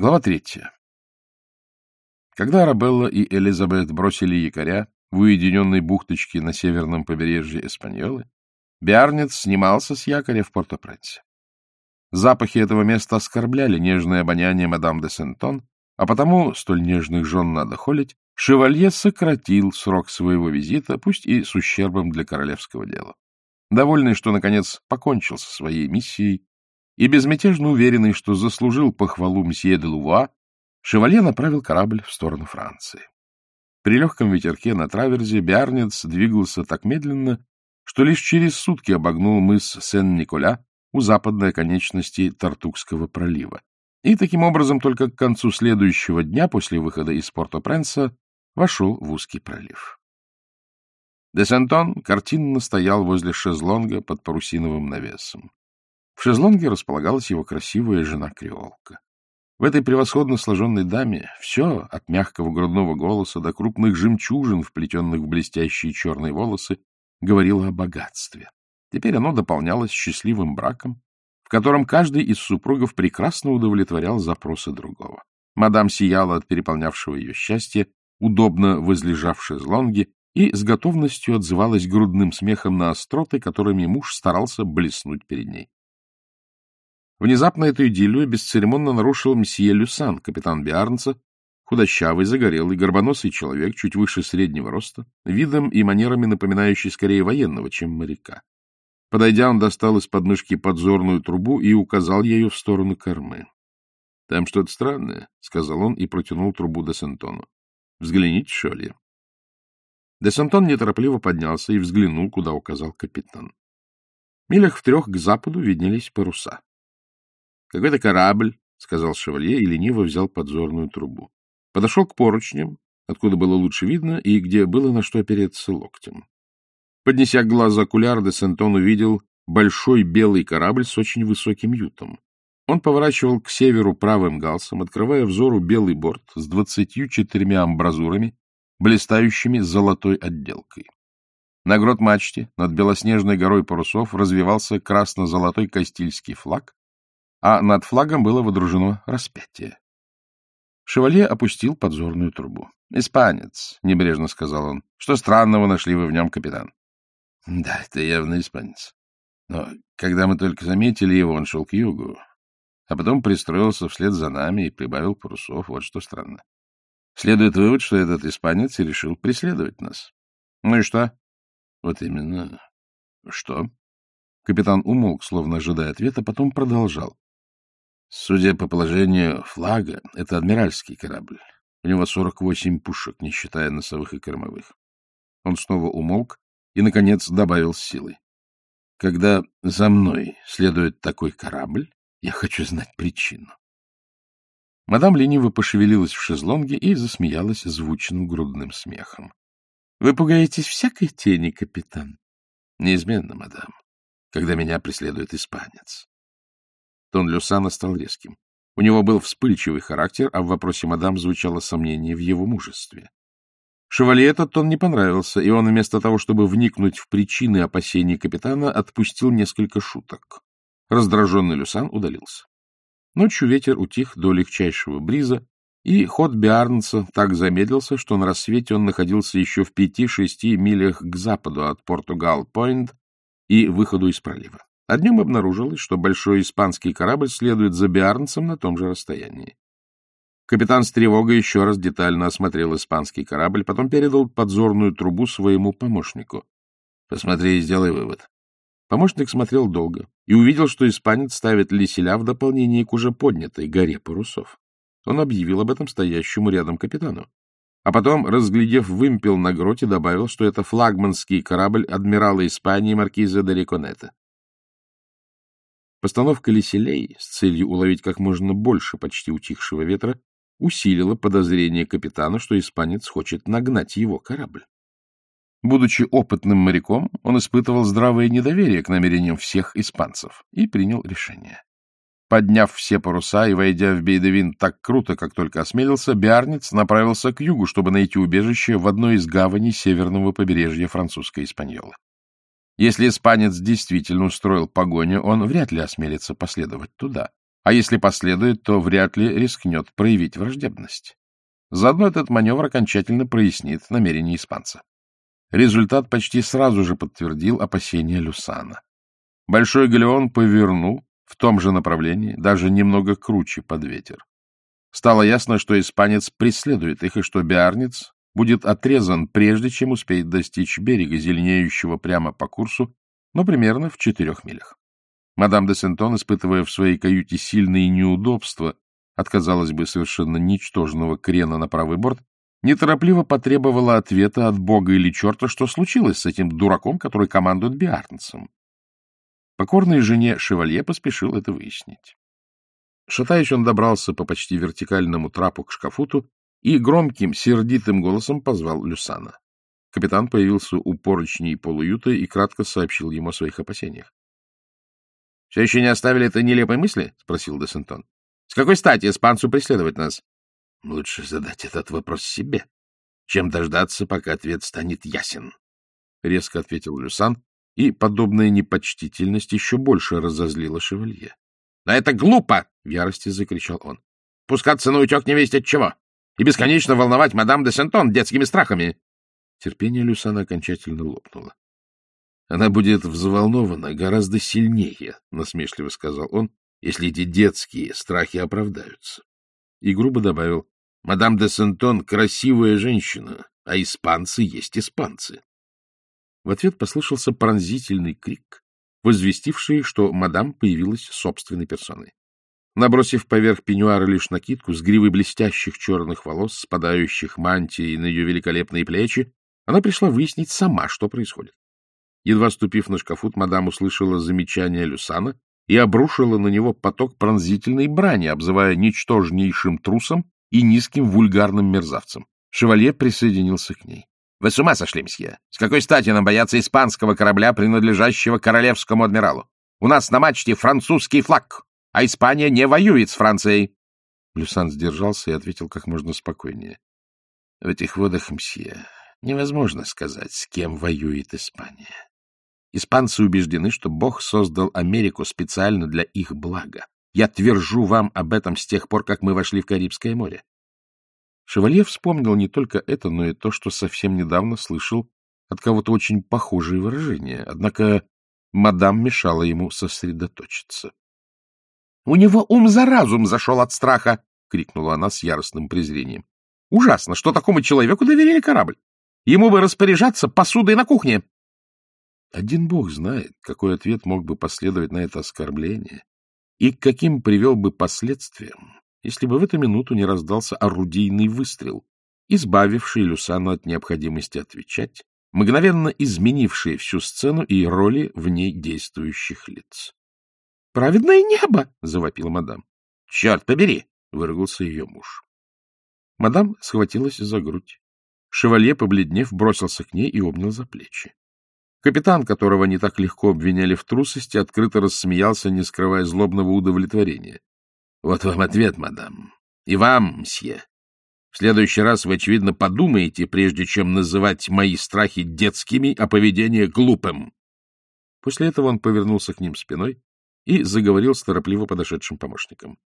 Глава третья. Когда Арабелла и Элизабет бросили якоря в уединенной бухточке на северном побережье Эспаньолы, Биарнец снимался с якоря в Порто-Пренсе. Запахи этого места оскорбляли нежное обоняние мадам де Сентон, а потому, столь нежных жен надо холить, шевалье сократил срок своего визита, пусть и с ущербом для королевского дела. Довольный, что, наконец, покончил со своей миссией, и безмятежно уверенный, что заслужил похвалу мсье де Лува, шевалье направил корабль в сторону Франции. При легком ветерке на траверзе Биарнец двигался так медленно, что лишь через сутки обогнул мыс Сен-Николя у западной оконечности Тартукского пролива. И таким образом только к концу следующего дня после выхода из Порто-Пренса вошел в узкий пролив. Де Сентон картинно стоял возле шезлонга под парусиновым навесом. В шезлонге располагалась его красивая жена-креолка. В этой превосходно сложенной даме все, от мягкого грудного голоса до крупных жемчужин, вплетенных в блестящие черные волосы, говорило о богатстве. Теперь оно дополнялось счастливым браком, в котором каждый из супругов прекрасно удовлетворял запросы другого. Мадам сияла от переполнявшего ее счастья, удобно возлежав в шезлонге, и с готовностью отзывалась грудным смехом на остроты, которыми муж старался блеснуть перед ней. Внезапно эту идиллию бесцеремонно нарушил мсье Люсан, капитан Биарнца, худощавый, загорелый, горбоносый человек, чуть выше среднего роста, видом и манерами напоминающий скорее военного, чем моряка. Подойдя, он достал из подмышки подзорную трубу и указал ею в сторону кормы. — Там что-то странное, — сказал он и протянул трубу де Сентону. — Взгляните, Шолье. Де Сентон неторопливо поднялся и взглянул, куда указал капитан. Милях в трех к западу виднелись паруса. — Какой-то корабль, — сказал шевалье и лениво взял подзорную трубу. Подошел к поручням, откуда было лучше видно и где было на что опереться локтем. Поднеся глаз окуляр, де Сентон увидел большой белый корабль с очень высоким ютом. Он поворачивал к северу правым галсом, открывая взору белый борт с двадцатью четырьмя амбразурами, блистающими золотой отделкой. На грот-мачте над белоснежной горой парусов развивался красно-золотой кастильский флаг, а над флагом было водружено распятие. Шевалье опустил подзорную трубу. — Испанец, — небрежно сказал он. — Что странного нашли вы в нем, капитан? — Да, это явно испанец. Но когда мы только заметили его, он шел к югу, а потом пристроился вслед за нами и прибавил парусов. Вот что странно. Следует вывод, что этот испанец решил преследовать нас. Ну и что? Вот именно. Что? Капитан умолк, словно ожидая ответа, потом продолжал. Судя по положению флага, это адмиральский корабль. У него 48 пушек, не считая носовых и кормовых. Он снова умолк, и, наконец, добавил с силой. Когда за мной следует такой корабль, я хочу знать причину. Мадам лениво пошевелилась в шезлонге и засмеялась звучным грудным смехом. — Вы пугаетесь всякой тени, капитан? — Неизменно, мадам, когда меня преследует испанец. Тон Люсана стал резким. У него был вспыльчивый характер, а в вопросе мадам звучало сомнение в его мужестве. Шевалье этот тон не понравился, и он вместо того, чтобы вникнуть в причины опасений капитана, отпустил несколько шуток. Раздраженный Люсан удалился. Ночью ветер утих до легчайшего бриза, и ход Биарнца так замедлился, что на рассвете он находился еще в пяти-шести милях к западу от Португал-Пойнт и выходу из пролива. А днем обнаружилось, что большой испанский корабль следует за Биарнцем на том же расстоянии. Капитан с тревогой еще раз детально осмотрел испанский корабль, потом передал подзорную трубу своему помощнику. — Посмотри и сделай вывод. Помощник смотрел долго и увидел, что испанец ставит леселя в дополнение к уже поднятой горе парусов. Он объявил об этом стоящему рядом капитану. А потом, разглядев вымпел на гроте, добавил, что это флагманский корабль адмирала Испании маркиза де Риконета. Постановка леселей с целью уловить как можно больше почти утихшего ветра усилило подозрение капитана, что испанец хочет нагнать его корабль. Будучи опытным моряком, он испытывал здравое недоверие к намерениям всех испанцев и принял решение. Подняв все паруса и войдя в Бейдевин так круто, как только осмелился, Биарниц направился к югу, чтобы найти убежище в одной из гаваней северного побережья французской Испаньолы. Если испанец действительно устроил погоню, он вряд ли осмелится последовать туда. а если последует, то вряд ли рискнет проявить враждебность. Заодно этот маневр окончательно прояснит намерения испанца. Результат почти сразу же подтвердил опасения Люсана. Большой галеон повернул в том же направлении, даже немного круче под ветер. Стало ясно, что испанец преследует их, и что биарнец будет отрезан, прежде чем успеет достичь берега, зеленеющего прямо по курсу, но примерно в четырех милях. Мадам де Сентон, испытывая в своей каюте сильные неудобства от, казалось бы, совершенно ничтожного крена на правый борт, неторопливо потребовала ответа от бога или черта, что случилось с этим дураком, который командует Биарнцем. Покорной жене Шевалье поспешил это выяснить. Шатаясь, он добрался по почти вертикальному трапу к шкафуту и громким, сердитым голосом позвал Люсана. Капитан появился у поручней полуюта и кратко сообщил ему о своих опасениях. — Все еще не оставили этой нелепой мысли? — спросил Десентон. — С какой стати испанцу преследовать нас? — Лучше задать этот вопрос себе, чем дождаться, пока ответ станет ясен, — резко ответил Люсан, и подобная непочтительность еще больше разозлила шевалье. — Да это глупо! — в ярости закричал он. — Пускаться на утек не весть от чего! И бесконечно волновать мадам де Сентон детскими страхами! Терпение Люсана окончательно лопнуло. — Она будет взволнована гораздо сильнее, — насмешливо сказал он, — если эти детские страхи оправдаются. И грубо добавил, — Мадам де Сентон — красивая женщина, а испанцы есть испанцы. В ответ послышался пронзительный крик, возвестивший, что мадам появилась собственной персоной. Набросив поверх пеньюара лишь накидку с гривой блестящих черных волос, спадающих мантией на ее великолепные плечи, она пришла выяснить сама, что происходит. Едва ступив на шкафут, мадам услышала замечание Люсана и обрушила на него поток пронзительной брани, обзывая ничтожнейшим трусом и низким вульгарным мерзавцем. Шевалье присоединился к ней. — Вы с ума сошли, мсье? С какой стати нам бояться испанского корабля, принадлежащего королевскому адмиралу? У нас на мачте французский флаг, а Испания не воюет с Францией. Люсан сдержался и ответил как можно спокойнее. — В этих водах, мсье, Невозможно сказать, с кем воюет Испания. Испанцы убеждены, что Бог создал Америку специально для их блага. Я твержу вам об этом с тех пор, как мы вошли в Карибское море. Шевалье вспомнил не только это, но и то, что совсем недавно слышал от кого-то очень похожие выражения. Однако мадам мешала ему сосредоточиться. — У него ум за разум зашел от страха! — крикнула она с яростным презрением. — Ужасно, что такому человеку доверили корабль. Ему бы распоряжаться посудой на кухне. Один бог знает, какой ответ мог бы последовать на это оскорбление и к каким привел бы последствиям, если бы в эту минуту не раздался орудийный выстрел, избавивший Люсану от необходимости отвечать, мгновенно изменивший всю сцену и роли в ней действующих лиц. — Праведное небо! — завопила мадам. — Черт побери! — выругался ее муж. Мадам схватилась за грудь. Шевалье, побледнев, бросился к ней и обнял за плечи. Капитан, которого не так легко обвиняли в трусости, открыто рассмеялся, не скрывая злобного удовлетворения. — Вот вам ответ, мадам. И вам, мсье. В следующий раз вы, очевидно, подумаете, прежде чем называть мои страхи детскими, а поведение глупым. После этого он повернулся к ним спиной и заговорил с торопливо подошедшим помощником.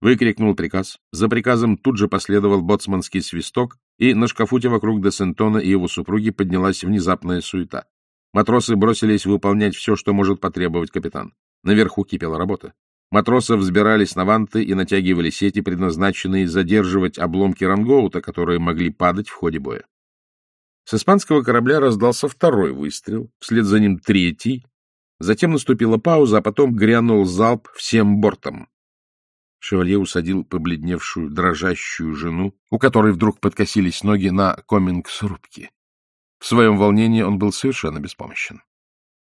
Выкрикнул приказ. За приказом тут же последовал боцманский свисток, и на шкафуте вокруг Десентона и его супруги поднялась внезапная суета. Матросы бросились выполнять все, что может потребовать капитан. Наверху кипела работа. Матросы взбирались на ванты и натягивали сети, предназначенные задерживать обломки рангоута, которые могли падать в ходе боя. С испанского корабля раздался второй выстрел, вслед за ним третий. Затем наступила пауза, а потом грянул залп всем бортом. Шевалье усадил побледневшую, дрожащую жену, у которой вдруг подкосились ноги на комингс рубки. В своем волнении он был совершенно беспомощен.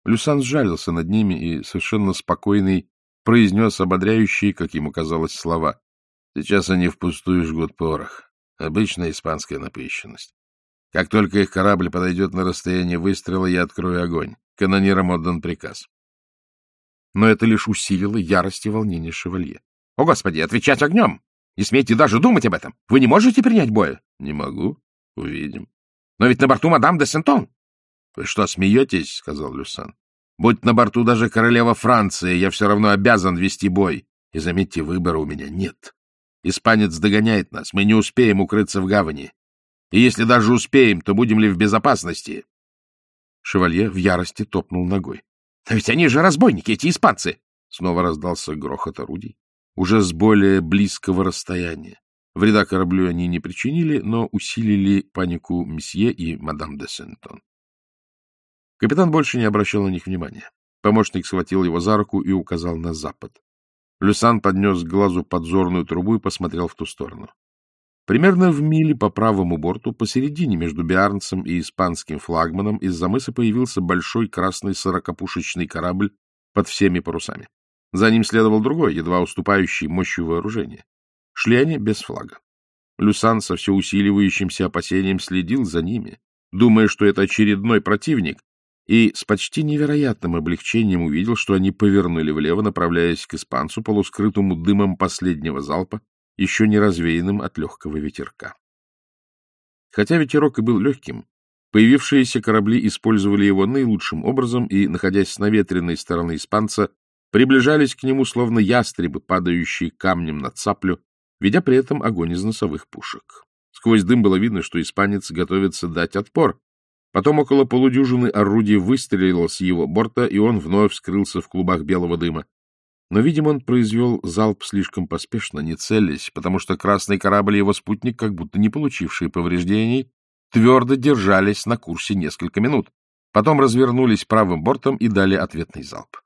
Люсан сжалился над ними и, совершенно спокойный, произнес ободряющие, как ему казалось, слова. Сейчас они впустую жгут порох. Обычная испанская напыщенность. Как только их корабль подойдет на расстояние выстрела, я открою огонь. Канонирам отдан приказ. Но это лишь усилило ярость и волнение шевалье. — О, Господи, отвечать огнем! Не смейте даже думать об этом! Вы не можете принять боя? — Не могу. Увидим. — Но ведь на борту мадам де Сентон. — Вы что, смеетесь? — сказал Люсан. — Будь на борту даже королева Франции, я все равно обязан вести бой. И заметьте, выбора у меня нет. Испанец догоняет нас, мы не успеем укрыться в гавани. И если даже успеем, то будем ли в безопасности? Шевалье в ярости топнул ногой. — Но ведь они же разбойники, эти испанцы! Снова раздался грохот орудий, уже с более близкого расстояния. Вреда кораблю они не причинили, но усилили панику месье и мадам де Сентон. Капитан больше не обращал на них внимания. Помощник схватил его за руку и указал на запад. Люсан поднес к глазу подзорную трубу и посмотрел в ту сторону. Примерно в миле по правому борту, посередине между Биарнцем и испанским флагманом, из-за мыса появился большой красный сорокопушечный корабль под всеми парусами. За ним следовал другой, едва уступающий мощью вооружения. Шли они без флага. Люсан со все усиливающимся опасением следил за ними, думая, что это очередной противник, и с почти невероятным облегчением увидел, что они повернули влево, направляясь к испанцу, полускрытому дымом последнего залпа, еще не развеянным от легкого ветерка. Хотя ветерок и был легким, появившиеся корабли использовали его наилучшим образом и, находясь с наветренной стороны испанца, приближались к нему словно ястребы, падающие камнем на цаплю, ведя при этом огонь из носовых пушек. Сквозь дым было видно, что испанец готовится дать отпор. Потом около полудюжины орудий выстрелило с его борта, и он вновь скрылся в клубах белого дыма. Но, видимо, он произвел залп слишком поспешно, не целясь, потому что красный корабль и его спутник, как будто не получившие повреждений, твердо держались на курсе несколько минут. Потом развернулись правым бортом и дали ответный залп.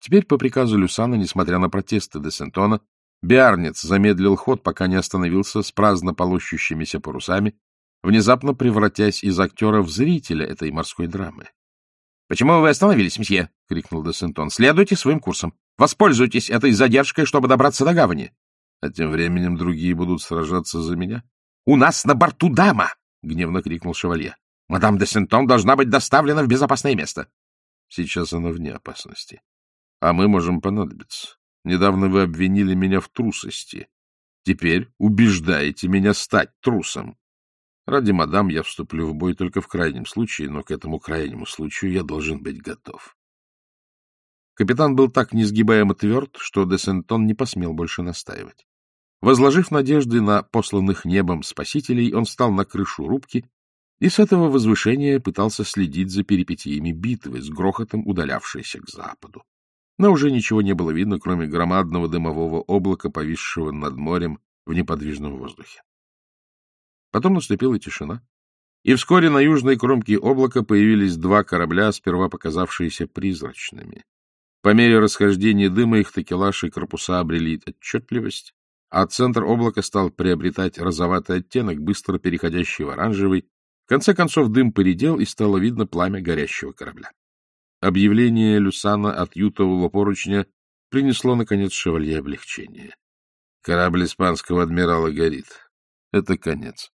Теперь, по приказу Люсана, несмотря на протесты де Сентона, Биарнец замедлил ход, пока не остановился с праздно полощущимися парусами, внезапно превратясь из актера в зрителя этой морской драмы. — Почему вы остановились, месье? — крикнул де Сентон. — Следуйте своим курсом. Воспользуйтесь этой задержкой, чтобы добраться до гавани. А тем временем другие будут сражаться за меня. — У нас на борту дама! — гневно крикнул шевалье. — Мадам де Сентон должна быть доставлена в безопасное место. Сейчас она вне опасности. А мы можем понадобиться. Недавно вы обвинили меня в трусости. Теперь убеждаете меня стать трусом. Ради мадам я вступлю в бой только в крайнем случае, но к этому крайнему случаю я должен быть готов. Капитан был так несгибаемо тверд, что де Сентон не посмел больше настаивать. Возложив надежды на посланных небом спасителей, он встал на крышу рубки и с этого возвышения пытался следить за перипетиями битвы, с грохотом удалявшейся к западу. Но уже ничего не было видно, кроме громадного дымового облака, повисшего над морем в неподвижном воздухе. Потом наступила тишина, и вскоре на южной кромке облака появились два корабля, сперва показавшиеся призрачными. По мере расхождения дыма их такелаж и корпуса обрели отчетливость, а центр облака стал приобретать розоватый оттенок, быстро переходящий в оранжевый. В конце концов дым поредел, и стало видно пламя горящего корабля. Объявление Люсана от ютового поручня принесло, наконец, шевалье облегчение. Корабль испанского адмирала горит. Это конец.